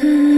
Mm-hmm.